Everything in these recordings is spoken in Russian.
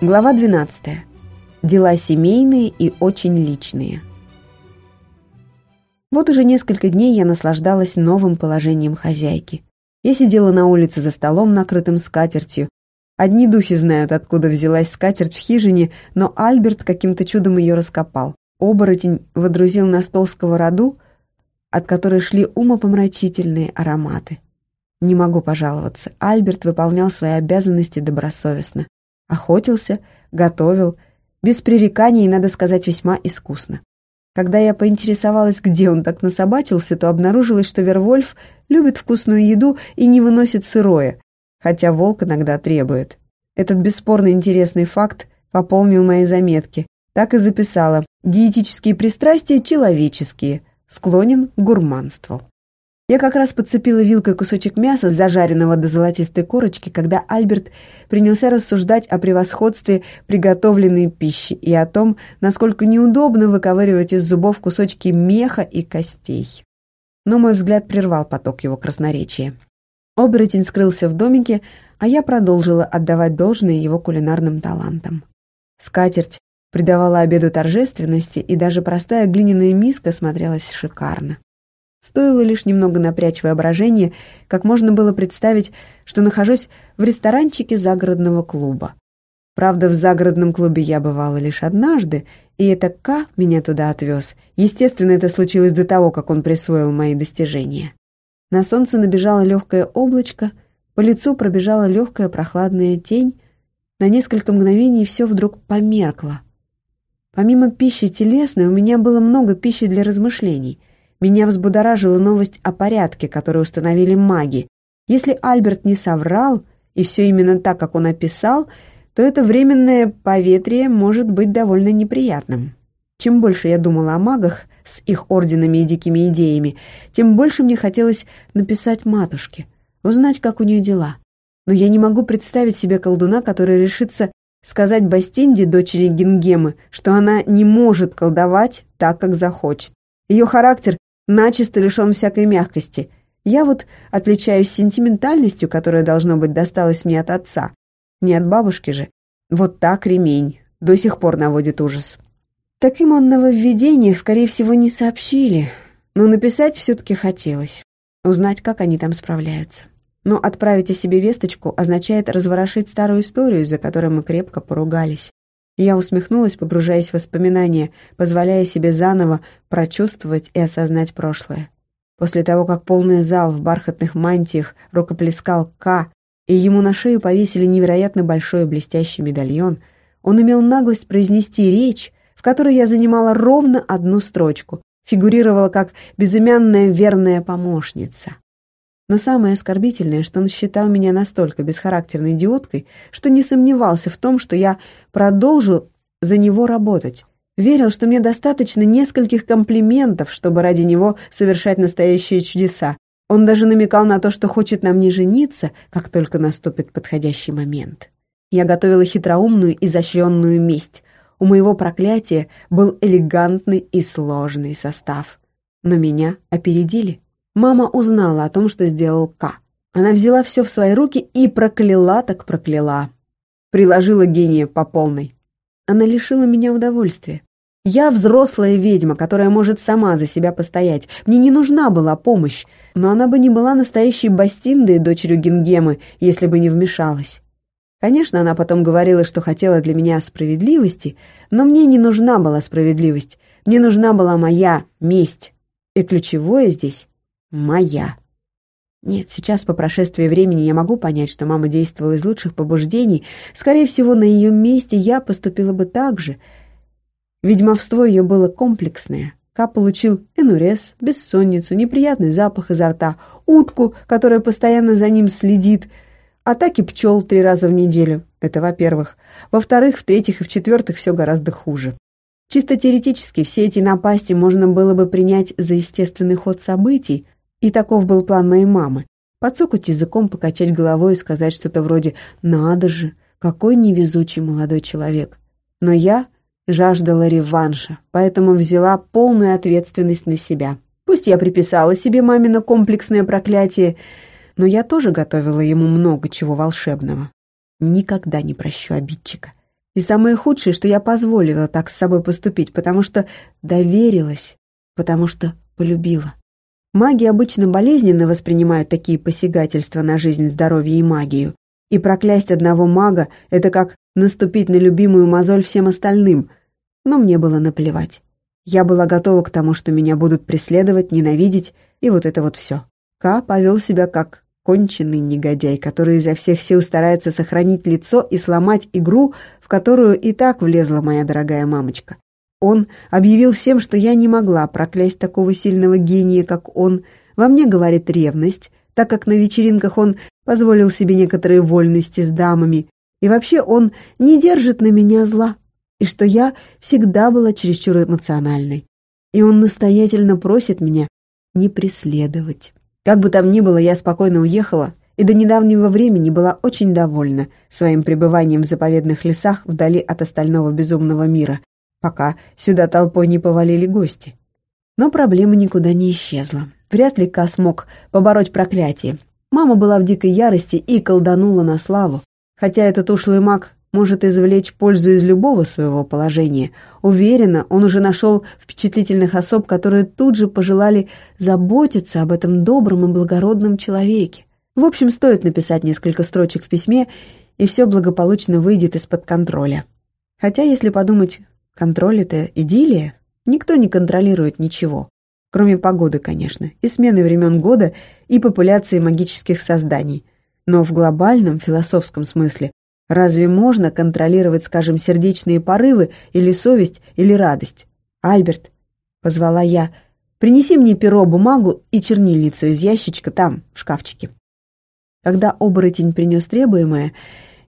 Глава 12. Дела семейные и очень личные. Вот уже несколько дней я наслаждалась новым положением хозяйки. Я сидела на улице за столом, накрытым скатертью. Одни духи знают, откуда взялась скатерть в хижине, но Альберт каким-то чудом ее раскопал. Оборотень водрузил на стол сковороду, от которой шли умопомрачительные ароматы. Не могу пожаловаться, Альберт выполнял свои обязанности добросовестно. Охотился, готовил, без пререканий надо сказать, весьма искусно. Когда я поинтересовалась, где он так насобачился, то обнаружилось, что Вервольф любит вкусную еду и не выносит сырое, хотя волк иногда требует. Этот бесспорно интересный факт пополнил мои заметки. Так и записала «Диетические пристрастия человеческие, склонен к гурманству». Я как раз подцепила вилкой кусочек мяса, зажаренного до золотистой корочки, когда Альберт принялся рассуждать о превосходстве приготовленной пищи и о том, насколько неудобно выковыривать из зубов кусочки меха и костей. Но мой взгляд прервал поток его красноречия. Оборотень скрылся в домике, а я продолжила отдавать должное его кулинарным талантам. Скатерть придавала обеду торжественности, и даже простая глиняная миска смотрелась шикарно. Стоило лишь немного напрячь воображение, как можно было представить, что нахожусь в ресторанчике загородного клуба. Правда, в загородном клубе я бывала лишь однажды, и это К меня туда отвез. Естественно, это случилось до того, как он присвоил мои достижения. На солнце набежало легкое облачко, по лицу пробежала легкая прохладная тень, на несколько мгновений все вдруг померкло. Помимо пищи телесной, у меня было много пищи для размышлений — меня взбудоражила новость о порядке, который установили маги. Если Альберт не соврал, и все именно так, как он описал, то это временное поветрие может быть довольно неприятным. Чем больше я думала о магах с их орденами и дикими идеями, тем больше мне хотелось написать матушке, узнать, как у нее дела. Но я не могу представить себе колдуна, который решится сказать Бастинде, дочери Гингемы, что она не может колдовать так, как захочет. Ее характер начисто лишен всякой мягкости. Я вот отличаюсь сентиментальностью, которая, должно быть, досталась мне от отца. Не от бабушки же. Вот так ремень. До сих пор наводит ужас. Таким он нововведениях, скорее всего, не сообщили. Но написать все-таки хотелось. Узнать, как они там справляются. Но отправить о себе весточку означает разворошить старую историю, из-за которой мы крепко поругались. Я усмехнулась, погружаясь в воспоминания, позволяя себе заново прочувствовать и осознать прошлое. После того, как полный зал в бархатных мантиях рукоплескал К, и ему на шею повесили невероятно большой блестящий медальон, он имел наглость произнести речь, в которой я занимала ровно одну строчку, фигурировала как безымянная верная помощница. Но самое оскорбительное, что он считал меня настолько бесхарактерной идиоткой, что не сомневался в том, что я продолжу за него работать. Верил, что мне достаточно нескольких комплиментов, чтобы ради него совершать настоящие чудеса. Он даже намекал на то, что хочет на мне жениться, как только наступит подходящий момент. Я готовила хитроумную, изощренную месть. У моего проклятия был элегантный и сложный состав. Но меня опередили. Мама узнала о том, что сделал К. Она взяла все в свои руки и прокляла так прокляла. Приложила гения по полной. Она лишила меня удовольствия. Я взрослая ведьма, которая может сама за себя постоять. Мне не нужна была помощь, но она бы не была настоящей Бастиндой, дочерью Гингемы, если бы не вмешалась. Конечно, она потом говорила, что хотела для меня справедливости, но мне не нужна была справедливость. Мне нужна была моя месть. И ключевое здесь моя. Нет, сейчас, по прошествии времени, я могу понять, что мама действовала из лучших побуждений. Скорее всего, на ее месте я поступила бы так же. Ведьмовство ее было комплексное. Ка получил энурез, бессонницу, неприятный запах изо рта, утку, которая постоянно за ним следит, атаки пчел три раза в неделю. Это во-первых. Во-вторых, в-третьих и в-четвертых все гораздо хуже. Чисто теоретически все эти напасти можно было бы принять за естественный ход событий, и таков был план моей мамы. Подсокать языком, покачать головой и сказать что-то вроде «надо же, какой невезучий молодой человек». Но я жаждала реванша, поэтому взяла полную ответственность на себя. Пусть я приписала себе мамино комплексное проклятие, но я тоже готовила ему много чего волшебного. Никогда не прощу обидчика. И самое худшее, что я позволила так с собой поступить, потому что доверилась, потому что полюбила. Маги обычно болезненно воспринимают такие посягательства на жизнь, здоровье и магию. И проклясть одного мага — это как наступить на любимую мозоль всем остальным. Но мне было наплевать. Я была готова к тому, что меня будут преследовать, ненавидеть, и вот это вот все. Ка повел себя как конченый негодяй, который изо всех сил старается сохранить лицо и сломать игру, в которую и так влезла моя дорогая мамочка. Он объявил всем, что я не могла проклясть такого сильного гения, как он. Во мне говорит ревность, так как на вечеринках он позволил себе некоторые вольности с дамами. И вообще он не держит на меня зла, и что я всегда была чересчур эмоциональной. И он настоятельно просит меня не преследовать. Как бы там ни было, я спокойно уехала и до недавнего времени была очень довольна своим пребыванием в заповедных лесах вдали от остального безумного мира, пока сюда толпой не повалили гости. Но проблема никуда не исчезла. Вряд ли Ка смог побороть проклятие. Мама была в дикой ярости и колданула на славу. Хотя этот ушлый маг может извлечь пользу из любого своего положения. Уверена, он уже нашел впечатлительных особ, которые тут же пожелали заботиться об этом добром и благородном человеке. В общем, стоит написать несколько строчек в письме, и все благополучно выйдет из-под контроля. Хотя, если подумать, контроль — это идиллия, никто не контролирует ничего. Кроме погоды, конечно, и смены времен года, и популяции магических созданий. Но в глобальном философском смысле Разве можно контролировать, скажем, сердечные порывы или совесть или радость? «Альберт», — позвала я, — «принеси мне перо, бумагу и чернильницу из ящичка там, в шкафчике». Когда оборотень принес требуемое,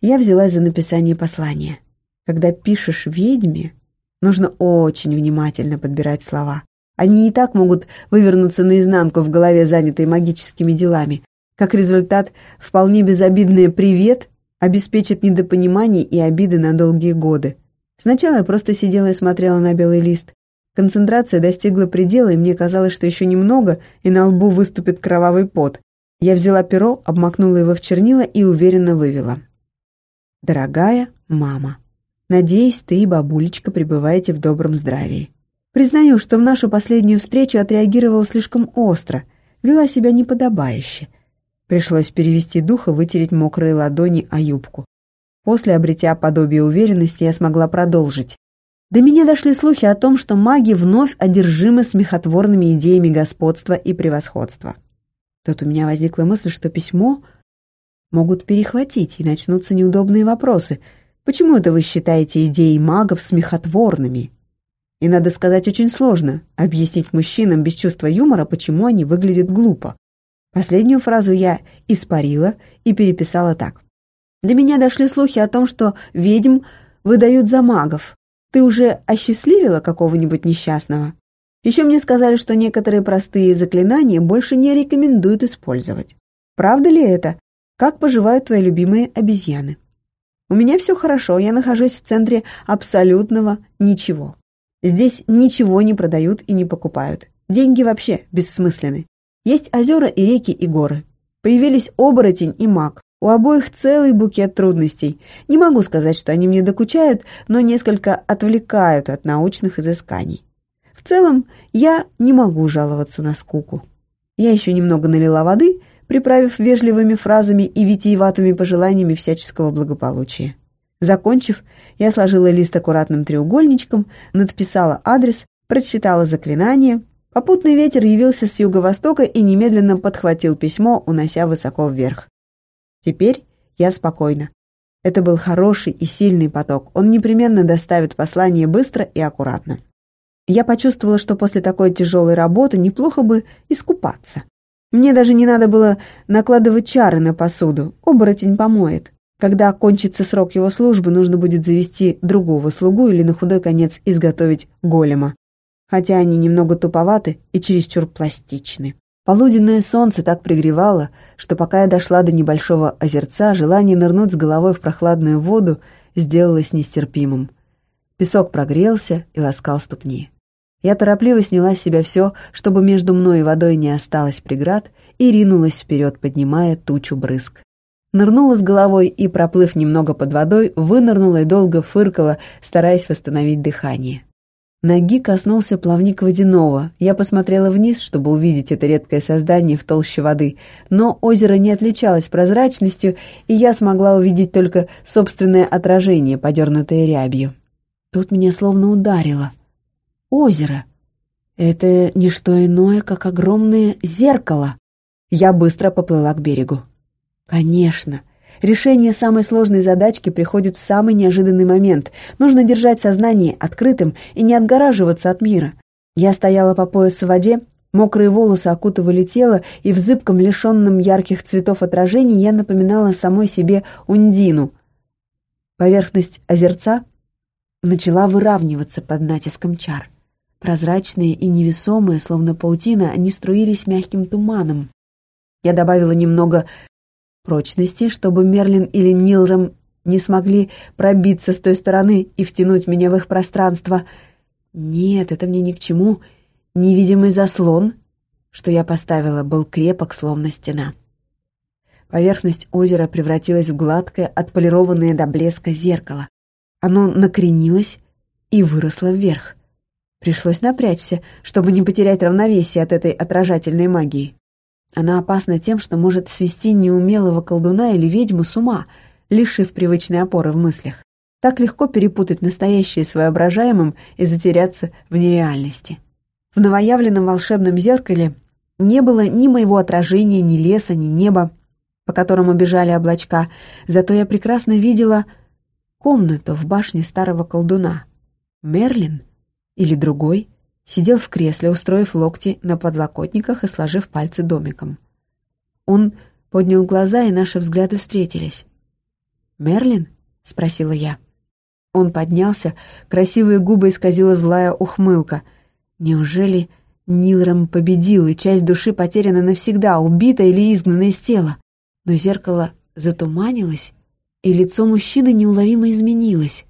я взялась за написание послания. Когда пишешь ведьме, нужно очень внимательно подбирать слова. Они и так могут вывернуться наизнанку в голове, занятой магическими делами. Как результат, вполне безобидное «привет» обеспечит недопонимание и обиды на долгие годы. Сначала я просто сидела и смотрела на белый лист. Концентрация достигла предела, и мне казалось, что еще немного, и на лбу выступит кровавый пот. Я взяла перо, обмакнула его в чернила и уверенно вывела. «Дорогая мама, надеюсь, ты и бабулечка пребываете в добром здравии. Признаю, что в нашу последнюю встречу отреагировала слишком остро, вела себя неподобающе. Пришлось перевести дух и вытереть мокрые ладони о юбку. После, обретя подобие уверенности, я смогла продолжить. До меня дошли слухи о том, что маги вновь одержимы смехотворными идеями господства и превосходства. Тут у меня возникла мысль, что письмо могут перехватить, и начнутся неудобные вопросы. Почему это вы считаете идеи магов смехотворными? И, надо сказать, очень сложно объяснить мужчинам без чувства юмора, почему они выглядят глупо. Последнюю фразу я испарила и переписала так. До меня дошли слухи о том, что ведьм выдают за магов. Ты уже осчастливила какого-нибудь несчастного? Еще мне сказали, что некоторые простые заклинания больше не рекомендуют использовать. Правда ли это? Как поживают твои любимые обезьяны? У меня все хорошо, я нахожусь в центре абсолютного ничего. Здесь ничего не продают и не покупают. Деньги вообще бессмысленны. Есть озера и реки и горы. Появились оборотень и маг. У обоих целый букет трудностей. Не могу сказать, что они мне докучают, но несколько отвлекают от научных изысканий. В целом, я не могу жаловаться на скуку. Я еще немного налила воды, приправив вежливыми фразами и витиеватыми пожеланиями всяческого благополучия. Закончив, я сложила лист аккуратным треугольничком, надписала адрес, прочитала заклинание, Попутный ветер явился с юго-востока и немедленно подхватил письмо, унося высоко вверх. Теперь я спокойна. Это был хороший и сильный поток. Он непременно доставит послание быстро и аккуратно. Я почувствовала, что после такой тяжелой работы неплохо бы искупаться. Мне даже не надо было накладывать чары на посуду. Оборотень помоет. Когда кончится срок его службы, нужно будет завести другого слугу или на худой конец изготовить голема хотя они немного туповаты и чересчур пластичны. Полуденное солнце так пригревало, что пока я дошла до небольшого озерца, желание нырнуть с головой в прохладную воду сделалось нестерпимым. Песок прогрелся и ласкал ступни. Я торопливо сняла с себя все, чтобы между мной и водой не осталось преград, и ринулась вперед, поднимая тучу брызг. Нырнула с головой и, проплыв немного под водой, вынырнула и долго фыркала, стараясь восстановить дыхание. Ноги коснулся плавник водяного. Я посмотрела вниз, чтобы увидеть это редкое создание в толще воды, но озеро не отличалось прозрачностью, и я смогла увидеть только собственное отражение, подернутое рябью. Тут меня словно ударило. Озеро. Это не что иное, как огромное зеркало. Я быстро поплыла к берегу. Конечно, решение самой сложной задачки приходит в самый неожиданный момент. Нужно держать сознание открытым и не отгораживаться от мира. Я стояла по пояс в воде, мокрые волосы окутывали тело, и в зыбком, лишенном ярких цветов отражений я напоминала самой себе Ундину. Поверхность озерца начала выравниваться под натиском чар. Прозрачные и невесомые, словно паутина, они струились мягким туманом. Я добавила немного прочности, чтобы Мерлин или Нилром не смогли пробиться с той стороны и втянуть меня в их пространство. Нет, это мне ни к чему. Невидимый заслон, что я поставила, был крепок, словно стена. Поверхность озера превратилась в гладкое, отполированное до блеска зеркало. Оно накренилось и выросло вверх. Пришлось напрячься, чтобы не потерять равновесие от этой отражательной магии. Она опасна тем, что может свести неумелого колдуна или ведьму с ума, лишив привычной опоры в мыслях. Так легко перепутать настоящее с воображаемым и затеряться в нереальности. В новоявленном волшебном зеркале не было ни моего отражения, ни леса, ни неба, по которому бежали облачка, зато я прекрасно видела комнату в башне старого колдуна. Мерлин или другой сидел в кресле, устроив локти на подлокотниках и сложив пальцы домиком. Он поднял глаза, и наши взгляды встретились. «Мерлин?» — спросила я. Он поднялся, красивые губы исказила злая ухмылка. Неужели Нилром победил, и часть души потеряна навсегда, убита или изгнана из тела? Но зеркало затуманилось, и лицо мужчины неуловимо изменилось.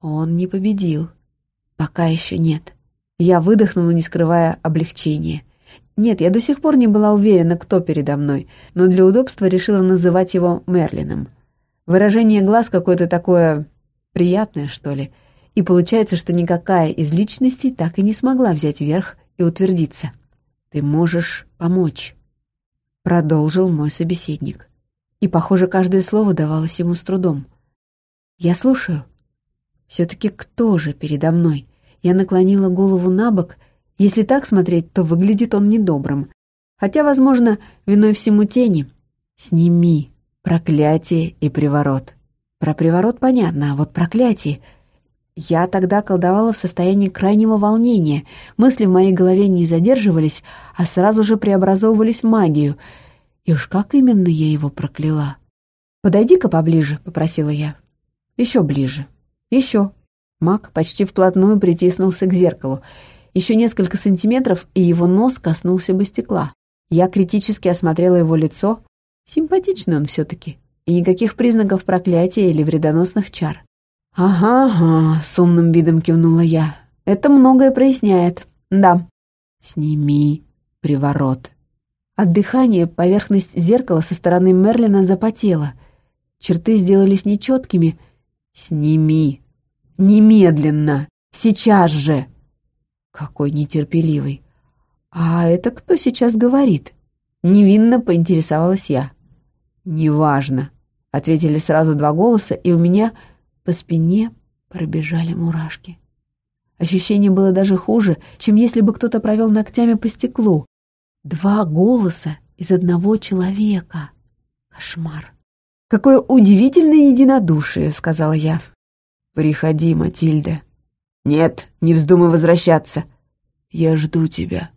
Он не победил. Пока еще нет. Я выдохнула, не скрывая облегчения. Нет, я до сих пор не была уверена, кто передо мной, но для удобства решила называть его Мерлином. Выражение глаз какое-то такое приятное, что ли. И получается, что никакая из личностей так и не смогла взять верх и утвердиться. «Ты можешь помочь», — продолжил мой собеседник. И, похоже, каждое слово давалось ему с трудом. «Я слушаю», все-таки кто же передо мной? Я наклонила голову на бок. Если так смотреть, то выглядит он недобрым. Хотя, возможно, виной всему тени. Сними проклятие и приворот. Про приворот понятно, а вот проклятие... Я тогда колдовала в состоянии крайнего волнения. Мысли в моей голове не задерживались, а сразу же преобразовывались в магию. И уж как именно я его прокляла? «Подойди-ка поближе», — попросила я. «Еще ближе», еще. Маг почти вплотную притиснулся к зеркалу. Еще несколько сантиметров, и его нос коснулся бы стекла. Я критически осмотрела его лицо. Симпатичный он все-таки. И никаких признаков проклятия или вредоносных чар. «Ага, ага», — с умным видом кивнула я. «Это многое проясняет. Да». «Сними приворот». От дыхания поверхность зеркала со стороны Мерлина запотела. Черты сделались нечеткими, «Сними! Немедленно! Сейчас же!» Какой нетерпеливый! «А это кто сейчас говорит?» Невинно поинтересовалась я. «Неважно», — ответили сразу два голоса, и у меня по спине пробежали мурашки. Ощущение было даже хуже, чем если бы кто-то провел ногтями по стеклу. Два голоса из одного человека. Кошмар. «Какое удивительное единодушие», — сказала я. «Приходи, Матильда». «Нет, не вздумай возвращаться. Я жду тебя.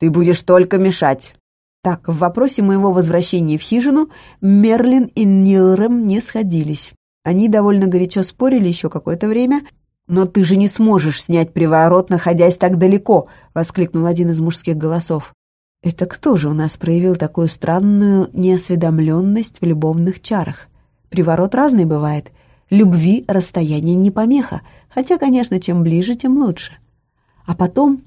Ты будешь только мешать». Так, в вопросе моего возвращения в хижину Мерлин и Нилрем не сходились. Они довольно горячо спорили еще какое-то время. «Но ты же не сможешь снять приворот, находясь так далеко!» — воскликнул один из мужских голосов. Это кто же у нас проявил такую странную неосведомленность в любовных чарах? Приворот разный бывает. Любви расстояние не помеха, хотя, конечно, чем ближе, тем лучше. А потом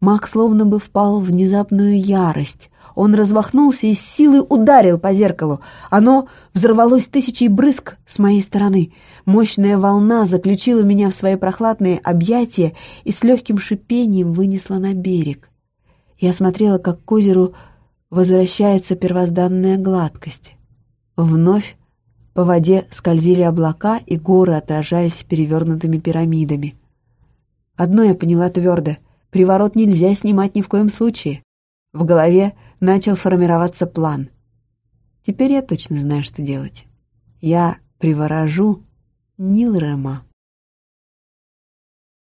маг словно бы впал в внезапную ярость. Он размахнулся и с силой ударил по зеркалу. Оно взорвалось тысячей брызг с моей стороны. Мощная волна заключила меня в свои прохладные объятия и с легким шипением вынесла на берег. Я смотрела, как к озеру возвращается первозданная гладкость. Вновь по воде скользили облака, и горы отражались перевернутыми пирамидами. Одно я поняла твердо — приворот нельзя снимать ни в коем случае. В голове начал формироваться план. Теперь я точно знаю, что делать. Я приворожу Нилрема.